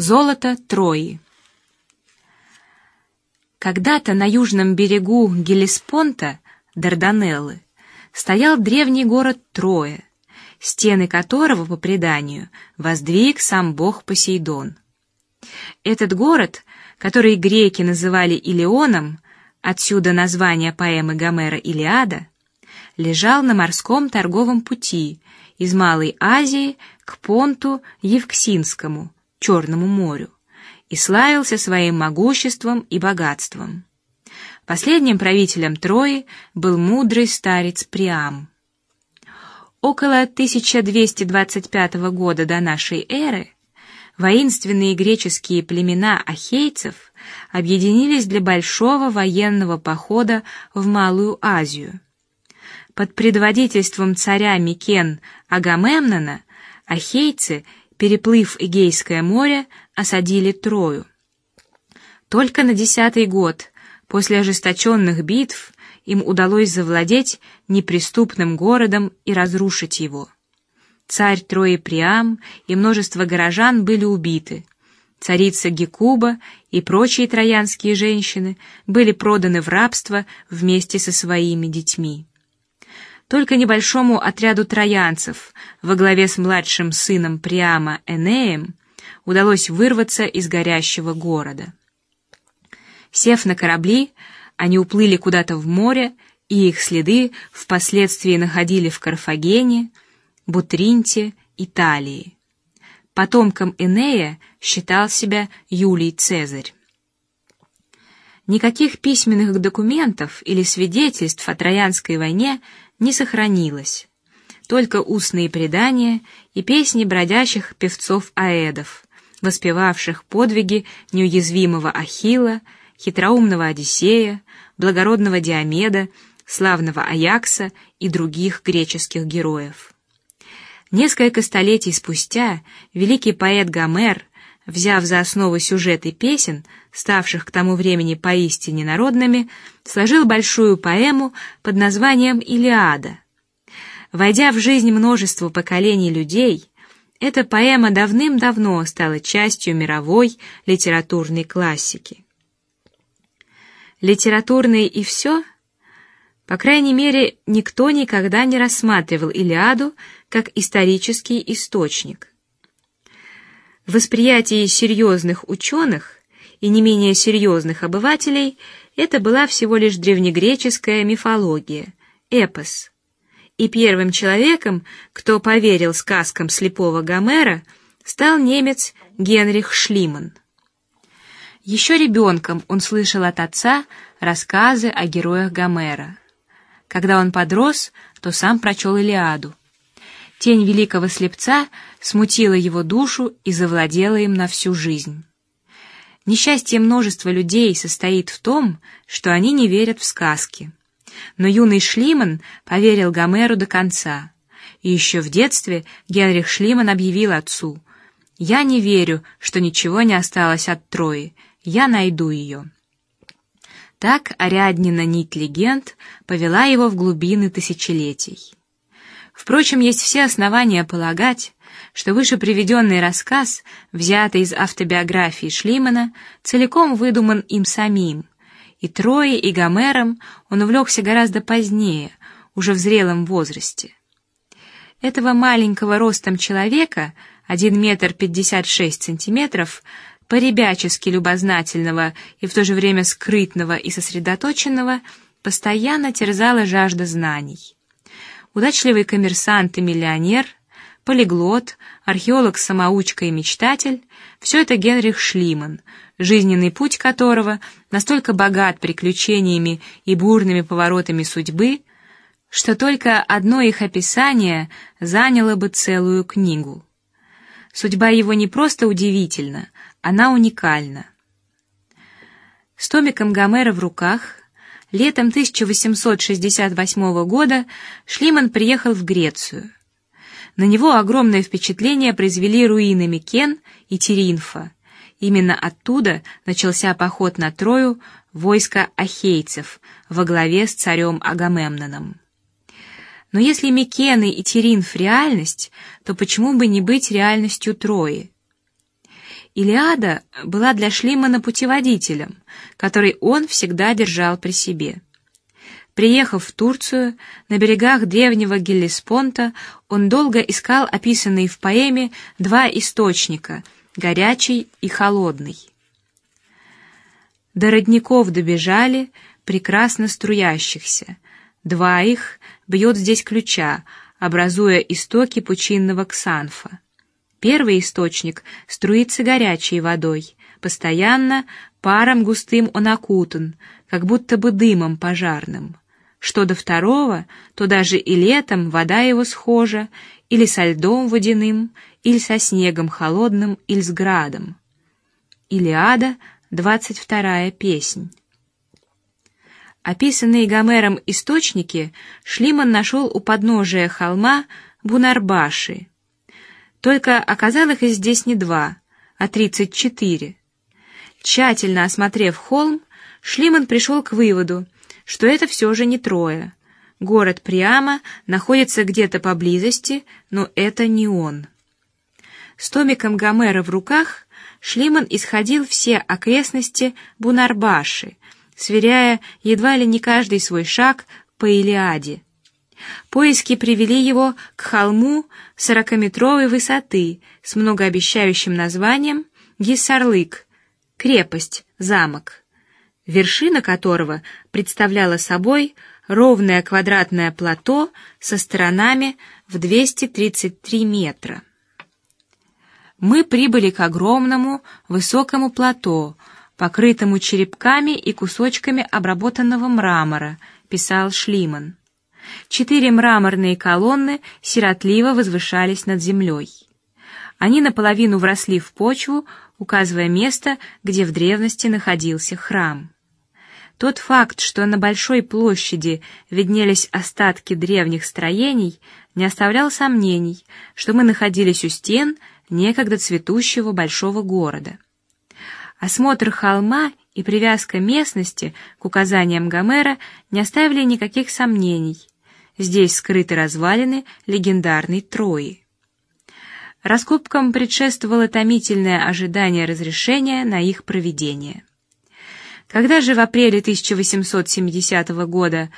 Золото Трои. Когда-то на южном берегу Гелеспонта, Дарданеллы, стоял древний город Троя, стены которого, по преданию, воздвиг сам бог Посейдон. Этот город, который греки называли Илеоном, отсюда название поэмы Гомера Илиада, лежал на морском торговом пути из Малой Азии к Понту Евксинскому, Черному морю, и славился своим могуществом и богатством. Последним правителем Трои был мудрый старец Приам. Около 1225 года до нашей эры воинственные греческие племена ахейцев объединились для большого военного похода в Малую Азию. Под предводительством царя Микен Агамемнона ахейцы переплыв Эгейское море, осадили Трою. Только на десятый год после ожесточенных битв им удалось завладеть неприступным городом и разрушить его. Царь Трои Приам и множество горожан были убиты. Царица Гекуба и прочие троянские женщины были проданы в рабство вместе со своими детьми. Только небольшому отряду троянцев во главе с младшим сыном Приама Энеем удалось вырваться из горящего города. Сев на корабли, они уплыли куда-то в море, и их следы впоследствии находили в Карфагене, Бутринте, Италии. Потомком Энея считал себя Юлий Цезарь. Никаких письменных документов или свидетельств о Троянской войне не сохранилось, только устные предания и песни бродячих певцов-аэдов, воспевавших подвиги неуязвимого Ахилла, хитроумного Одиссея, благородного Диомеда, славного Аякса и других греческих героев. Несколько столетий спустя великий поэт Гомер, взяв за основу сюжеты песен, ставших к тому времени поистине народными, сложил большую поэму под названием Илиада. Войдя в жизнь множества поколений людей, эта поэма давным-давно стала частью мировой литературной классики. Литературной и все? По крайней мере, никто никогда не рассматривал Илиаду как исторический источник. В восприятии серьезных ученых и не менее серьезных обывателей это была всего лишь древнегреческая мифология, эпос. И первым человеком, кто поверил сказкам слепого Гомера, стал немец Генрих Шлиман. Еще ребенком он слышал от отца рассказы о героях Гомера. Когда он подрос, то сам прочел Илиаду. Тень великого слепца смутила его душу и завладела им на всю жизнь. Несчастье множества людей состоит в том, что они не верят в сказки. Но юный Шлиман поверил Гомеру до конца. И еще в детстве Генрих Шлиман объявил отцу: "Я не верю, что ничего не осталось от Трои. Я найду ее". Так Ариаднина нить легенд повела его в глубины тысячелетий. Впрочем, есть все основания полагать, что выше приведенный рассказ, взятый из автобиографии Шлимана, целиком выдуман им самим. И Троей, и Гомером он увлекся гораздо позднее, уже в зрелом возрасте. Этого маленького ростом человека, один метр пятьдесят шесть сантиметров, поребячески любознательного и в то же время скрытного и сосредоточенного, постоянно терзала жажда знаний. Удачливый коммерсант и миллионер полиглот, археолог-самоучка и мечтатель — все это Генрих Шлиман, жизненный путь которого настолько богат приключениями и бурными поворотами судьбы, что только одно их описание заняло бы целую книгу. Судьба его не просто удивительна, она уникальна. С томиком Гомера в руках летом 1868 года Шлиман приехал в Грецию. На него огромное впечатление произвели руины Микен и Тиринфа. Именно оттуда начался поход на Трою войска ахейцев во главе с царем Агамемноном. Но если Микены и Тиринф реальность, то почему бы не быть реальностью Трои? Илиада была для Шлимана путеводителем, который он всегда держал при себе. Приехав в Турцию, на берегах древнего Геллеспонта, он долго искал описанные в поэме два источника — горячий и холодный. До родников добежали, прекрасно струящихся. Два их бьет здесь ключа, образуя истоки пучинного Ксанфа. Первый источник струится горячей водой, постоянно паром густым он окутан, как будто бы дымом пожарным. Что до второго, то даже и летом вода его схожа или со льдом водяным, или со снегом холодным, или с градом. Илиада, двадцать вторая песнь. Описанные Гомером источники Шлиман нашел у подножия холма Бунарбаши. Только оказалось их здесь не два, а тридцать четыре. Тщательно осмотрев холм, Шлиман пришел к выводу, что это все же не Троя. Город прямо находится где-то поблизости, но это не он. С томиком Гомера в руках Шлиман исходил все окрестности Бунарбаши, сверяя едва ли не каждый свой шаг по Илиаде. Поиски привели его к холму сорокаметровой высоты с многообещающим названием Гиссарлык, крепость, замок вершина которого представляла собой ровное квадратное плато со сторонами в 233 метра. Мы прибыли к огромному высокому плато, покрытому черепками и кусочками обработанного мрамора, писал Шлиман. Четыре мраморные колонны сиротливо возвышались над землей. Они наполовину вросли в почву, указывая место, где в древности находился храм. Тот факт, что на большой площади виднелись остатки древних строений, не оставлял сомнений, что мы находились у стен некогда цветущего большого города. Осмотр холма и привязка местности к указаниям Гомера не оставили никаких сомнений. Здесь скрыты развалины легендарной Трои. Раскопкам предшествовало томительное ожидание разрешения на их проведение. Когда же в апреле 1870 года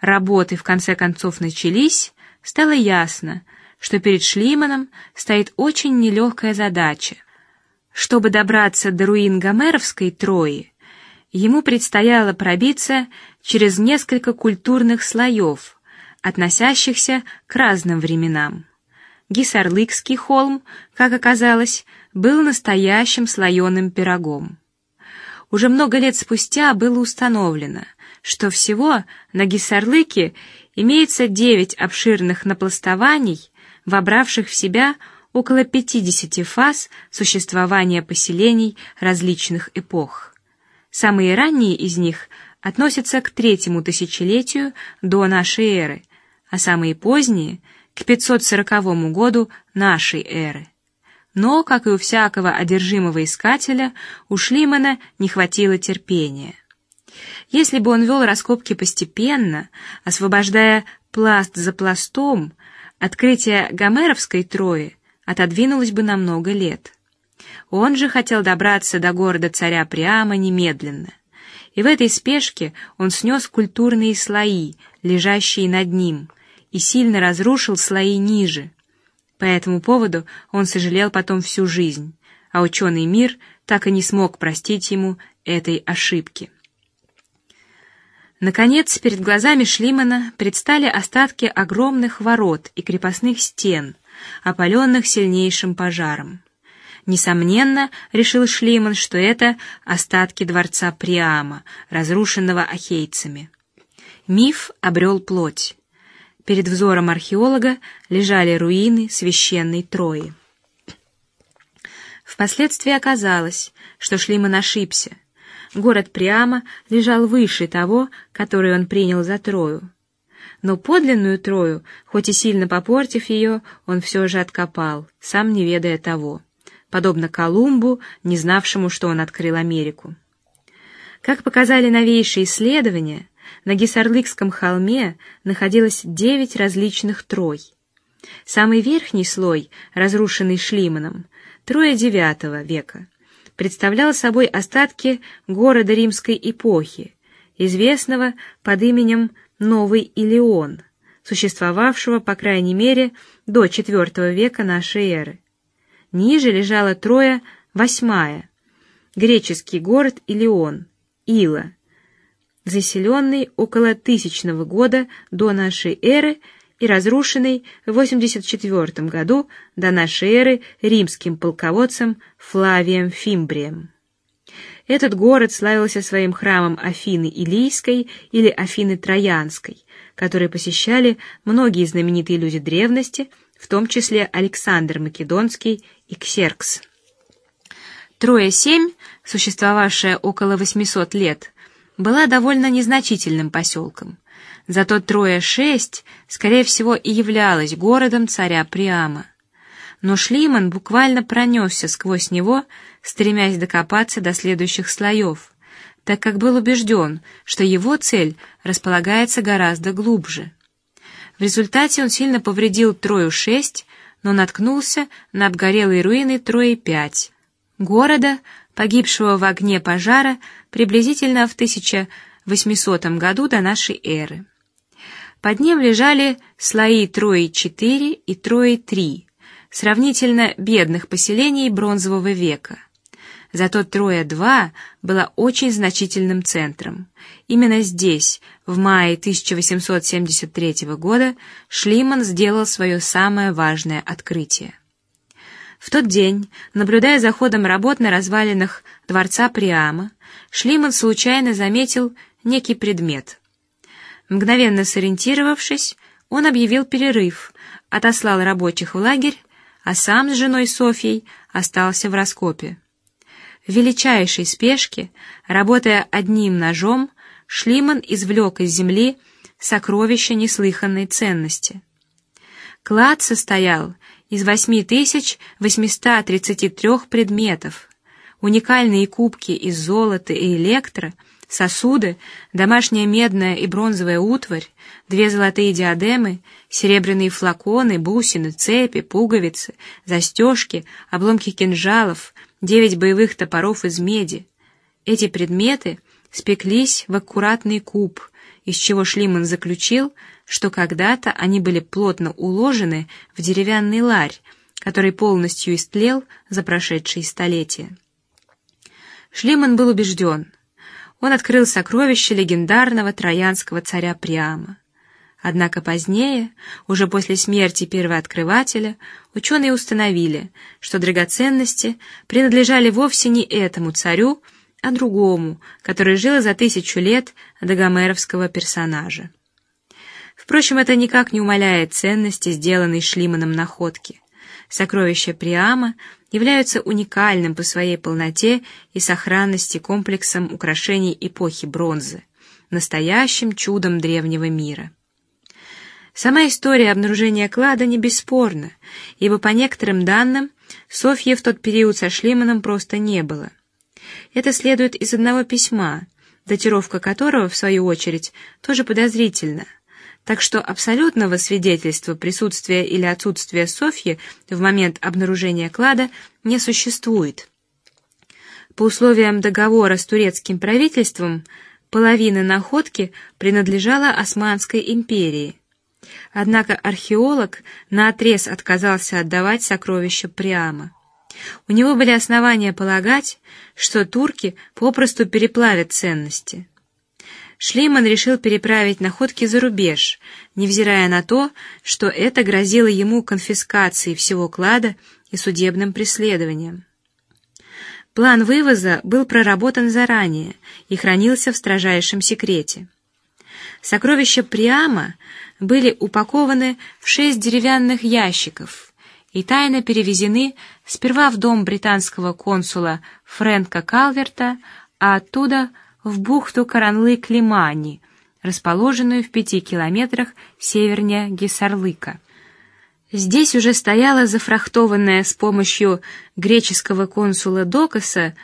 работы в конце концов начались, стало ясно, что перед Шлиманом стоит очень нелегкая задача. Чтобы добраться до руин Гомеровской Трои, ему предстояло пробиться через несколько культурных слоев, относящихся к разным временам. Гисарлыкский холм, как оказалось, был настоящим слоеным пирогом. Уже много лет спустя было установлено, что всего на Гиссарлыке имеется девять обширных напластований, вобравших в себя около 50 фаз существования поселений различных эпох. Самые ранние из них относятся к третьему тысячелетию до нашей эры, а самые поздние к 540 году нашей эры. Но, как и у всякого одержимого искателя, у Шлимана не хватило терпения. Если бы он вел раскопки постепенно, освобождая пласт за пластом, открытие Гомеровской Трои отодвинулось бы на много лет. Он же хотел добраться до города царя прямо немедленно, и в этой спешке он снес культурные слои, лежащие над ним, и сильно разрушил слои ниже. По этому поводу он сожалел потом всю жизнь, а ученый мир так и не смог простить ему этой ошибки. Наконец, перед глазами Шлимана предстали остатки огромных ворот и крепостных стен, опаленных сильнейшим пожаром. Несомненно, решил Шлиман, что это остатки дворца Приама, разрушенного ахейцами. Миф обрел плоть. Перед взором археолога лежали руины священной Трои. Впоследствии оказалось, что Шлиман ошибся. Город прямо лежал выше того, который он принял за Трою. Но подлинную Трою, хоть и сильно попортив ее, он все же откопал, сам не ведая того, подобно Колумбу, не знавшему, что он открыл Америку. Как показали новейшие исследования, на Гисарлыкском холме находилось девять различных трой. Самый верхний слой, разрушенный Шлиманом, Троя IX века, представлял собой остатки города римской эпохи, известного под именем Новый Илион, существовавшего по крайней мере до IV века нашей эры. Ниже лежала Троя восьмая, греческий город Илион, Ила, заселенный около тысячного года до нашей эры и разрушенный в 84 году до нашей эры римским полководцем Флавием Фимбрием. Этот город славился своим храмом Афины Илийской или Афины Троянской, который посещали многие знаменитые люди древности, в том числе Александр Македонский и Ксеркс. Троя семь, существовавшая около 800 лет, была довольно незначительным поселком. Зато Троя шесть, скорее всего, и являлась городом царя Приама. Но Шлиман буквально пронесся сквозь него, стремясь докопаться до следующих слоев, так как был убежден, что его цель располагается гораздо глубже. В результате он сильно повредил Трою шесть, но наткнулся на обгорелые руины Трои пять, города, погибшего в огне пожара приблизительно в 1800 году до нашей эры. Под ним лежали слои Трои-4 и Трои-3, сравнительно бедных поселений бронзового века. Зато Троя-2 была очень значительным центром. Именно здесь, в мае 1873 года, Шлиман сделал свое самое важное открытие. В тот день, наблюдая за ходом работ на развалинах дворца Приама, Шлиман случайно заметил некий предмет — Мгновенно сориентировавшись, он объявил перерыв, отослал рабочих в лагерь, а сам с женой Софьей остался в раскопе. В величайшей спешке, работая одним ножом, Шлиман извлек из земли сокровища неслыханной ценности. Клад состоял из восьми тысяч восьмиста тридцати трех предметов, уникальные кубки из золота и электро — сосуды, домашняя медная и бронзовая утварь, две золотые диадемы, серебряные флаконы, бусины, цепи, пуговицы, застежки, обломки кинжалов, девять боевых топоров из меди. Эти предметы спеклись в аккуратный куб, из чего Шлиман заключил, что когда-то они были плотно уложены в деревянный ларь, который полностью истлел за прошедшие столетия. Шлиман был убежден, он открыл сокровища легендарного троянского царя Приама. Однако позднее, уже после смерти первооткрывателя, ученые установили, что драгоценности принадлежали вовсе не этому царю, а другому, который жил за тысячу лет до гомеровского персонажа. Впрочем, это никак не умаляет ценности сделанной Шлиманом находки. Сокровища Приама являются уникальным по своей полноте и сохранности комплексом украшений эпохи бронзы, настоящим чудом древнего мира. Сама история обнаружения клада не бесспорна, ибо по некоторым данным Софьи в тот период со Шлиманом просто не было. Это следует из одного письма, датировка которого, в свою очередь, тоже подозрительна так что абсолютного свидетельства присутствия или отсутствия Софьи в момент обнаружения клада не существует. По условиям договора с турецким правительством половина находки принадлежала Османской империи. Однако археолог на отрез отказался отдавать сокровища прямо. У него были основания полагать, что турки попросту переплавят ценности. Шлейман решил переправить находки за рубеж, невзирая на то, что это грозило ему конфискацией всего клада и судебным преследованием. План вывоза был проработан заранее и хранился в строжайшем секрете. Сокровища Приама были упакованы в шесть деревянных ящиков и тайно перевезены сперва в дом британского консула Фрэнка Калверта, а оттуда в бухту Каранлык-Лимани, расположенную в пяти километрах севернее Гисарлыка. Здесь уже стояло зафрахтованное с помощью греческого консула Докоса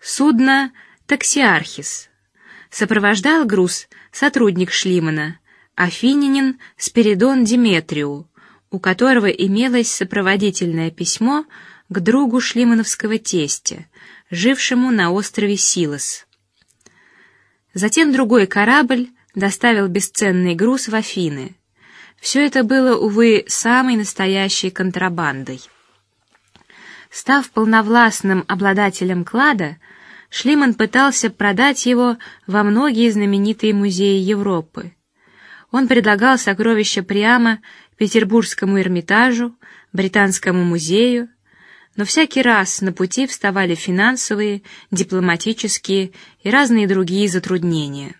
судно Таксиархис. Сопровождал груз сотрудник Шлимана, афинянин Спиридон Диметриу, у которого имелось сопроводительное письмо к другу шлимановского тестя, жившему на острове Силос. Затем другой корабль доставил бесценный груз в Афины. Все это было, увы, самой настоящей контрабандой. Став полновластным обладателем клада, Шлиман пытался продать его во многие знаменитые музеи Европы. Он предлагал сокровища прямо Петербургскому Эрмитажу, Британскому музею, но всякий раз на пути вставали финансовые, дипломатические и разные другие затруднения.